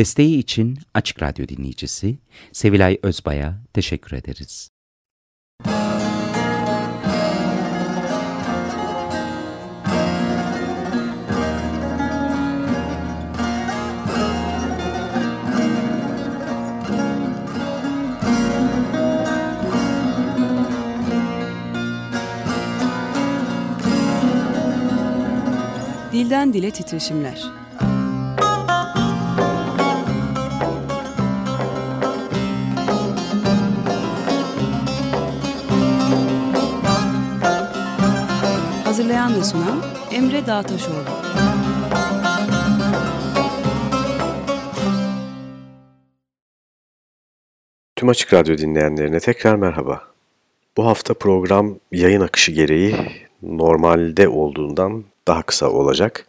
Desteği için Açık Radyo dinleyicisi Sevilay Özbay'a teşekkür ederiz. Dilden Dile Titreşimler Hazırlayan ve sunan Emre Dağtaşoğlu. Tüm Açık Radyo dinleyenlerine tekrar merhaba. Bu hafta program yayın akışı gereği normalde olduğundan daha kısa olacak.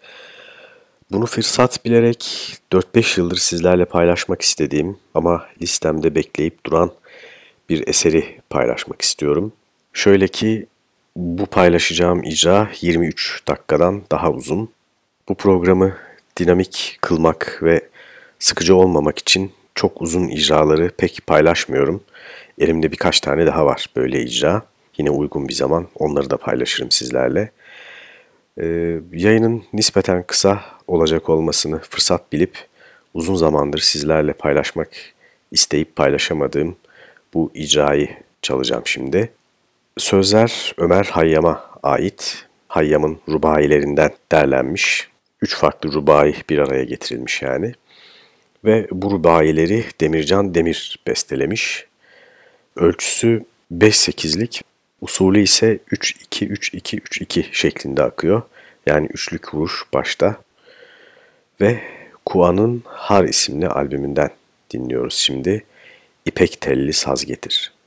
Bunu fırsat bilerek 4-5 yıldır sizlerle paylaşmak istediğim ama listemde bekleyip duran bir eseri paylaşmak istiyorum. Şöyle ki bu paylaşacağım icra 23 dakikadan daha uzun. Bu programı dinamik kılmak ve sıkıcı olmamak için çok uzun icraları pek paylaşmıyorum. Elimde birkaç tane daha var böyle icra. Yine uygun bir zaman onları da paylaşırım sizlerle. Ee, yayının nispeten kısa olacak olmasını fırsat bilip uzun zamandır sizlerle paylaşmak isteyip paylaşamadığım bu icrayı çalacağım şimdi. Sözler Ömer Hayyam'a ait. Hayyam'ın rubailerinden derlenmiş. Üç farklı rubai bir araya getirilmiş yani. Ve bu rubaileri Demircan Demir bestelemiş. Ölçüsü 5-8'lik, usulü ise 3-2-3-2-3-2 şeklinde akıyor. Yani üçlük vuruş başta. Ve Kuan'ın Har isimli albümünden dinliyoruz şimdi. İpek telli saz getir.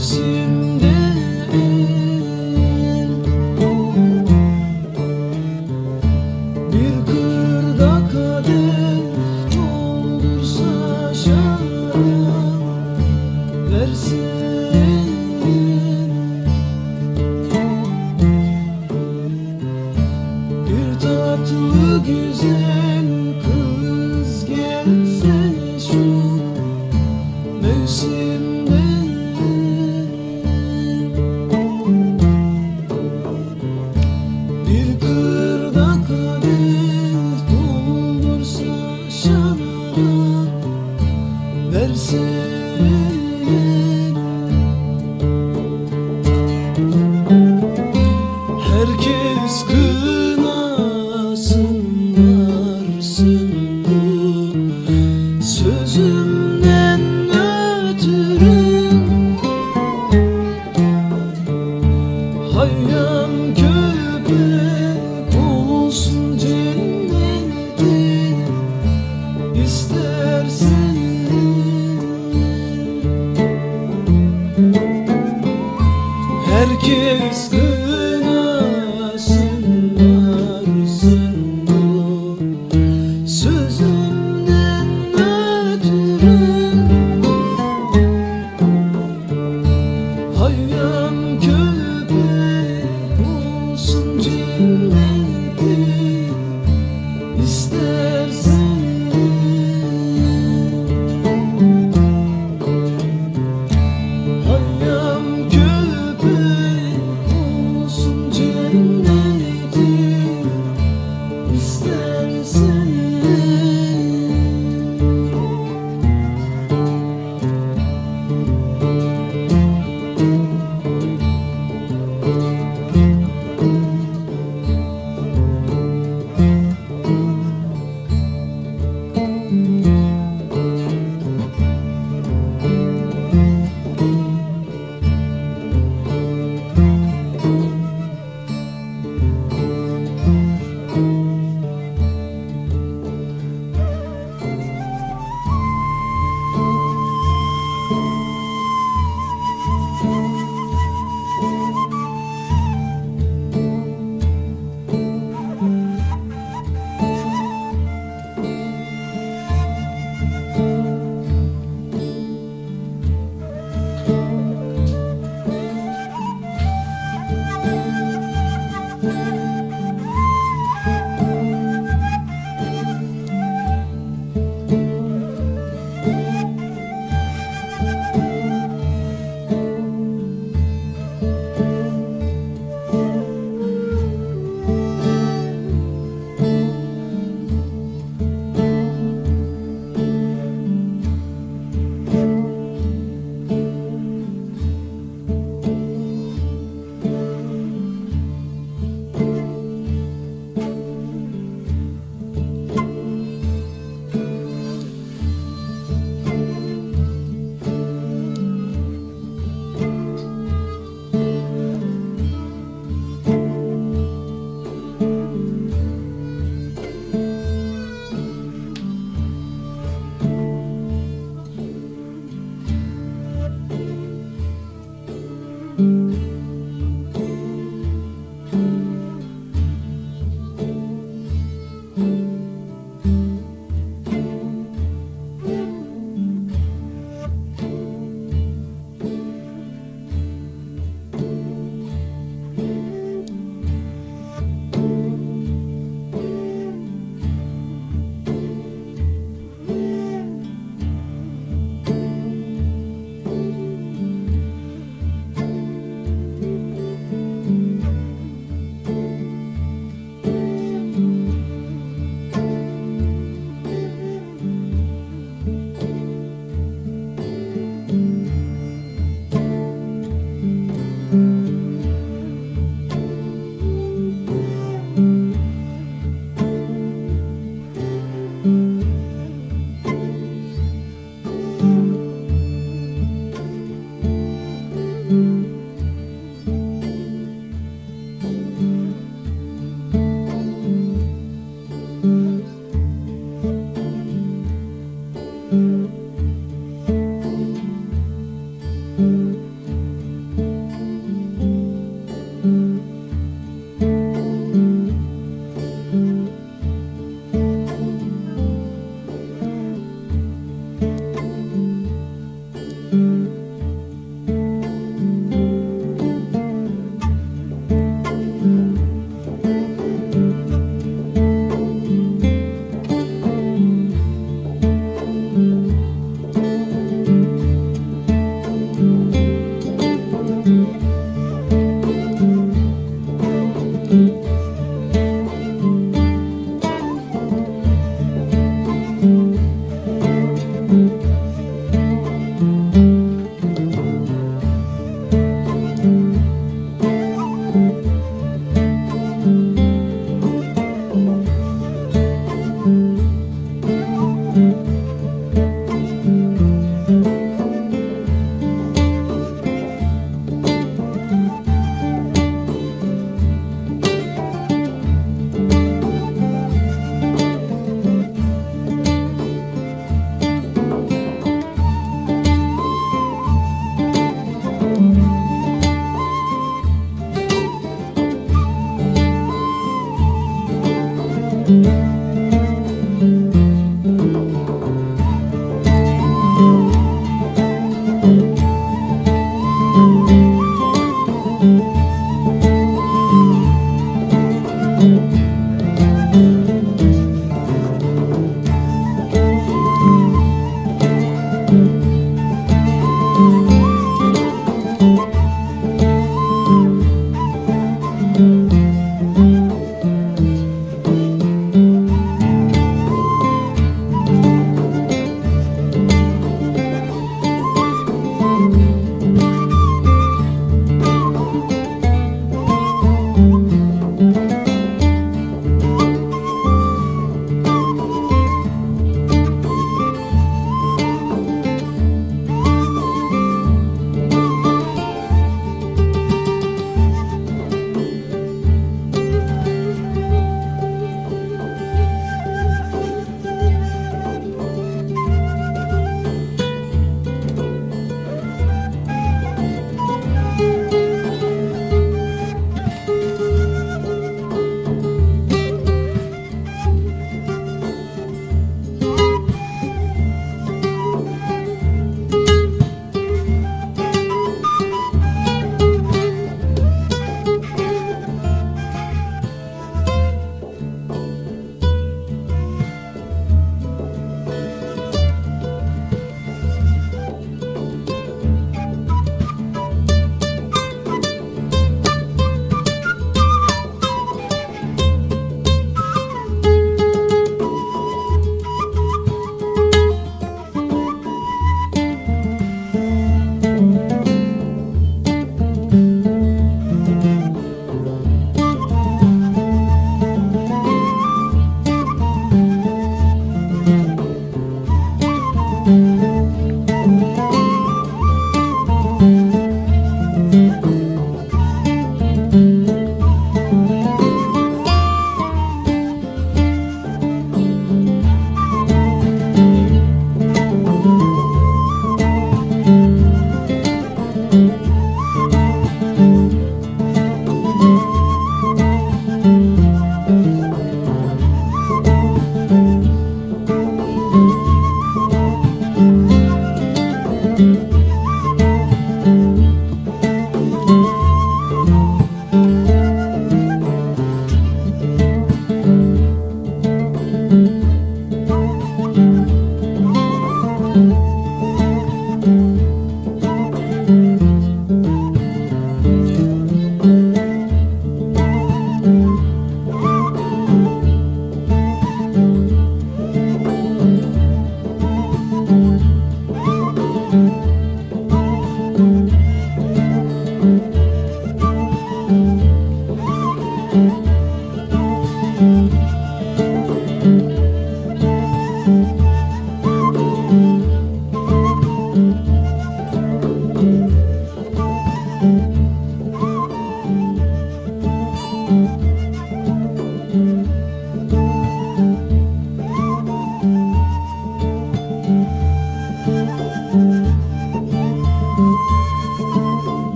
See. you.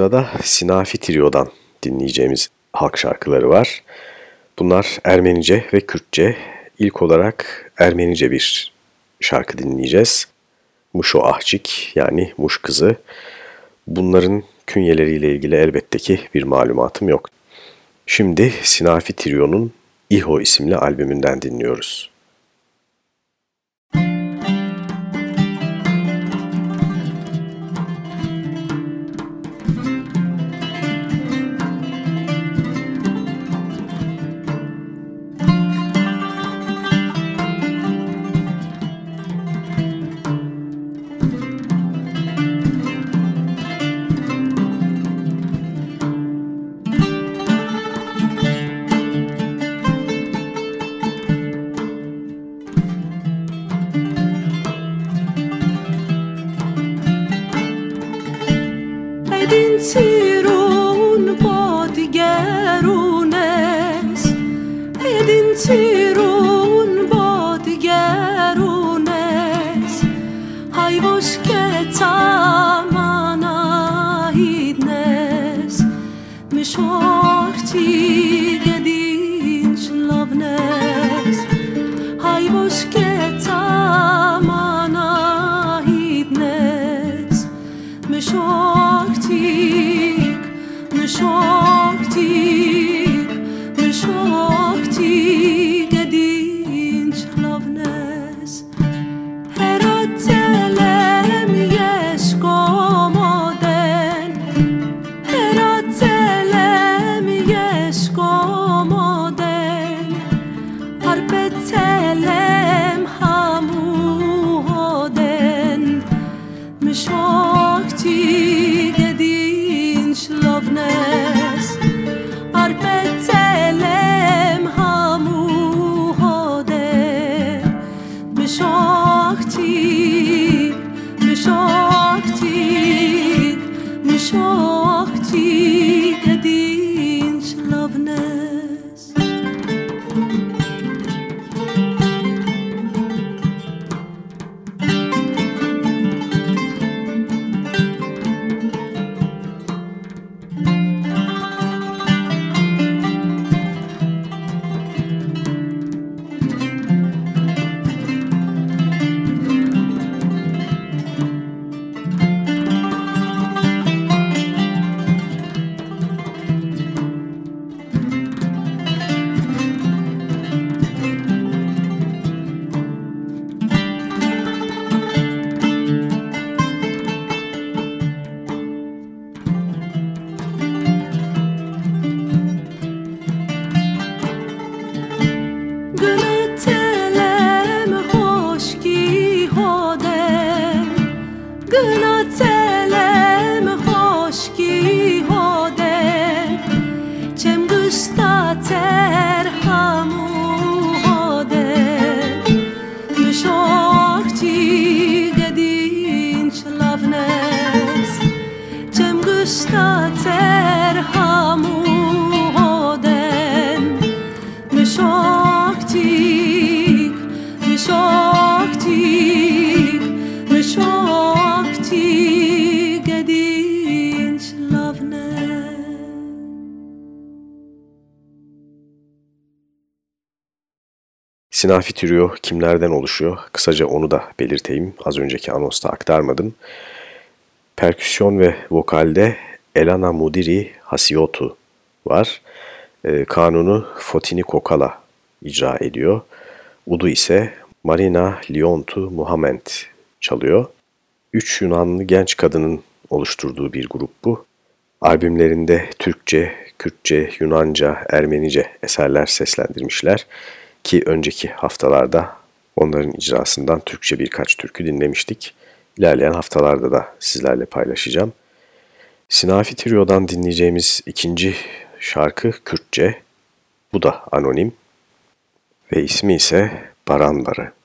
Sırada Sinafi Trio'dan dinleyeceğimiz halk şarkıları var. Bunlar Ermenice ve Kürtçe. İlk olarak Ermenice bir şarkı dinleyeceğiz. Muşo Ahçik yani Muş Kızı. Bunların künyeleriyle ilgili elbette ki bir malumatım yok. Şimdi Sinafi Trio'nun İho isimli albümünden dinliyoruz. Sinafi Trio kimlerden oluşuyor? Kısaca onu da belirteyim. Az önceki anonsta aktarmadım. Perküsyon ve vokalde Elana Mudiri Hasiotu var. E, kanunu Fotini Kokala icra ediyor. Udu ise Marina Liontu Muhammed çalıyor. Üç Yunanlı genç kadının oluşturduğu bir grup bu. Albümlerinde Türkçe, Kürtçe, Yunanca, Ermenice eserler seslendirmişler. Ki önceki haftalarda onların icrasından Türkçe birkaç türkü dinlemiştik. İlerleyen haftalarda da sizlerle paylaşacağım. Sinafi Trio'dan dinleyeceğimiz ikinci şarkı Kürtçe. Bu da anonim ve ismi ise Baranları. Müzik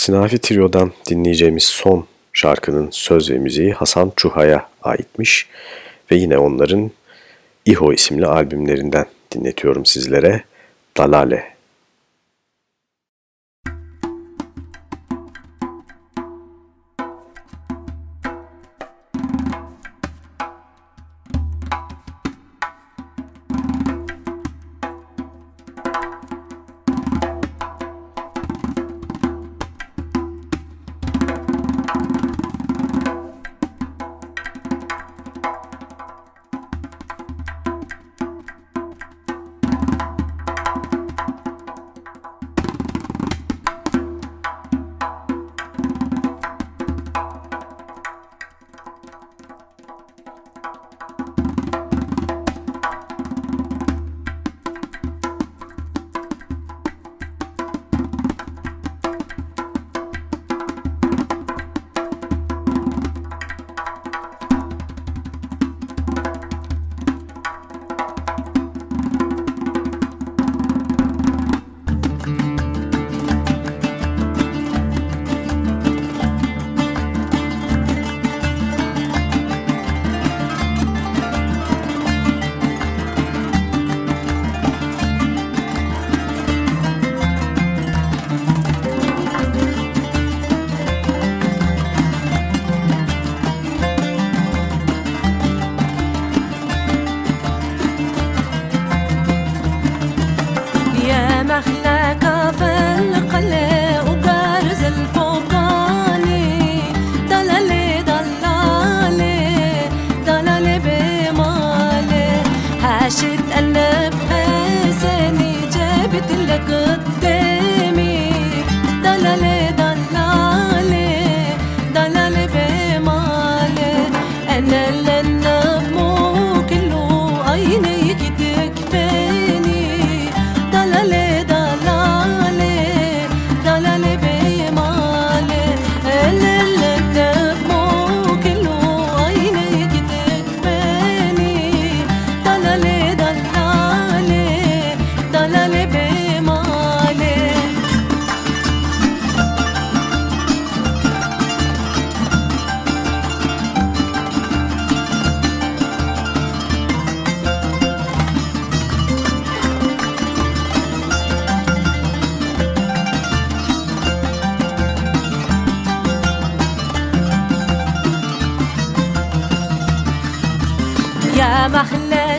Sinafi Trio'dan dinleyeceğimiz son şarkının söz ve müziği Hasan Çuha'ya aitmiş ve yine onların İHO isimli albümlerinden dinletiyorum sizlere Dalale. machen lässt.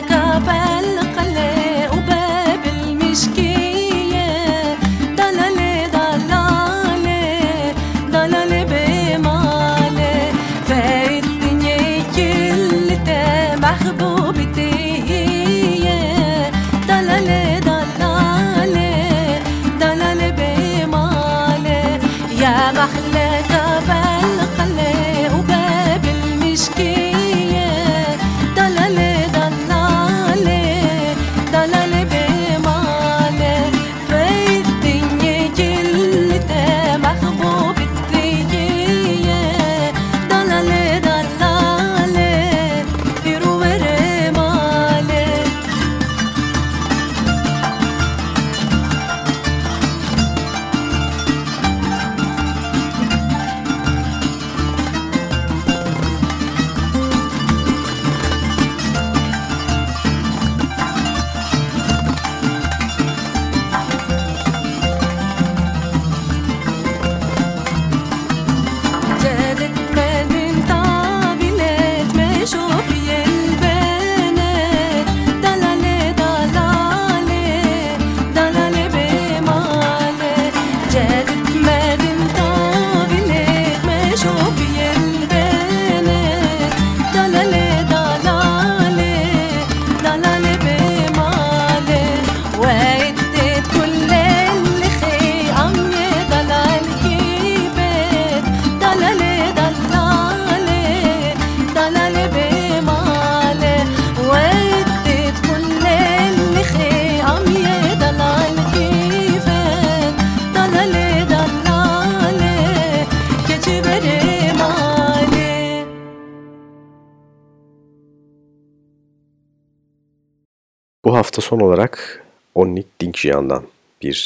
Son olarak Onnik Dinkjian'dan bir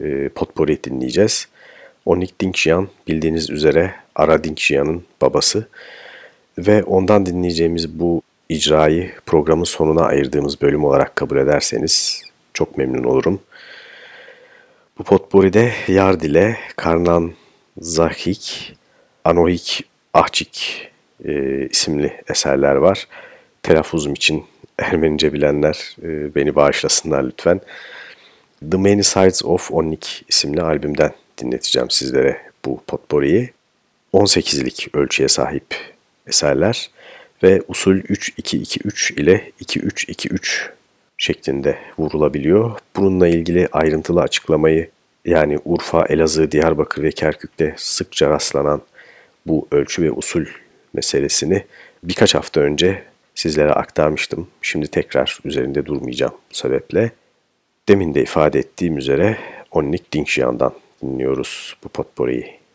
e, potpourri dinleyeceğiz. Onnik Dinkjian bildiğiniz üzere Ara Dinkjian'ın babası ve ondan dinleyeceğimiz bu icrayı programın sonuna ayırdığımız bölüm olarak kabul ederseniz çok memnun olurum. Bu potpourri'de Yardile, Karnan Zahik, Anohik Ahçik e, isimli eserler var. Telaffuzum için Ermenice bilenler e, beni bağışlasınlar lütfen. The Many Sides of Onnik isimli albümden dinleteceğim sizlere bu potpourri'yi. 18'lik ölçüye sahip eserler ve usul 3-2-2-3 ile 2-3-2-3 şeklinde vurulabiliyor. Bununla ilgili ayrıntılı açıklamayı yani Urfa, Elazığ, Diyarbakır ve Kerkük'te sıkça rastlanan bu ölçü ve usul meselesini birkaç hafta önce sizlere aktarmıştım. Şimdi tekrar üzerinde durmayacağım sebeple. Demin de ifade ettiğim üzere Onnik Dinkjian'dan dinliyoruz bu potpourri'yi.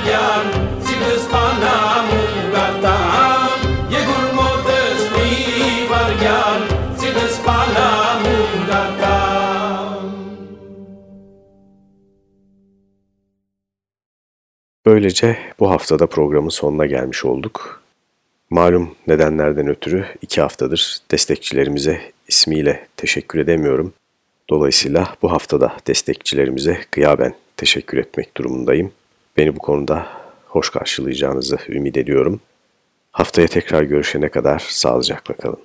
Mi varjan Si gëspana mu gatam Jegur modës mi varjan Si gëspana mu gatam Böylece bu haftada programın sonuna gelmiş olduk. Malum nedenlerden ötürü iki haftadır destekçilerimize ismiyle teşekkür edemiyorum. Dolayısıyla bu haftada destekçilerimize gıyaben teşekkür etmek durumundayım. Beni bu konuda hoş karşılayacağınızı ümit ediyorum. Haftaya tekrar görüşene kadar sağlıcakla kalın.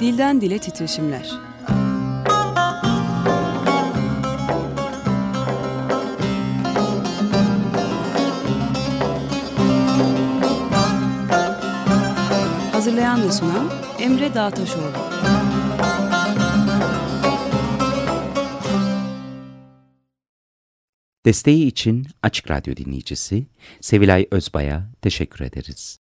Dilden dile titreşimler. Hazırlayan ve sunan Emre Dağtaşoğlu. Desteği için Açık Radyo dinleyicisi Sevilay Özbay'a teşekkür ederiz.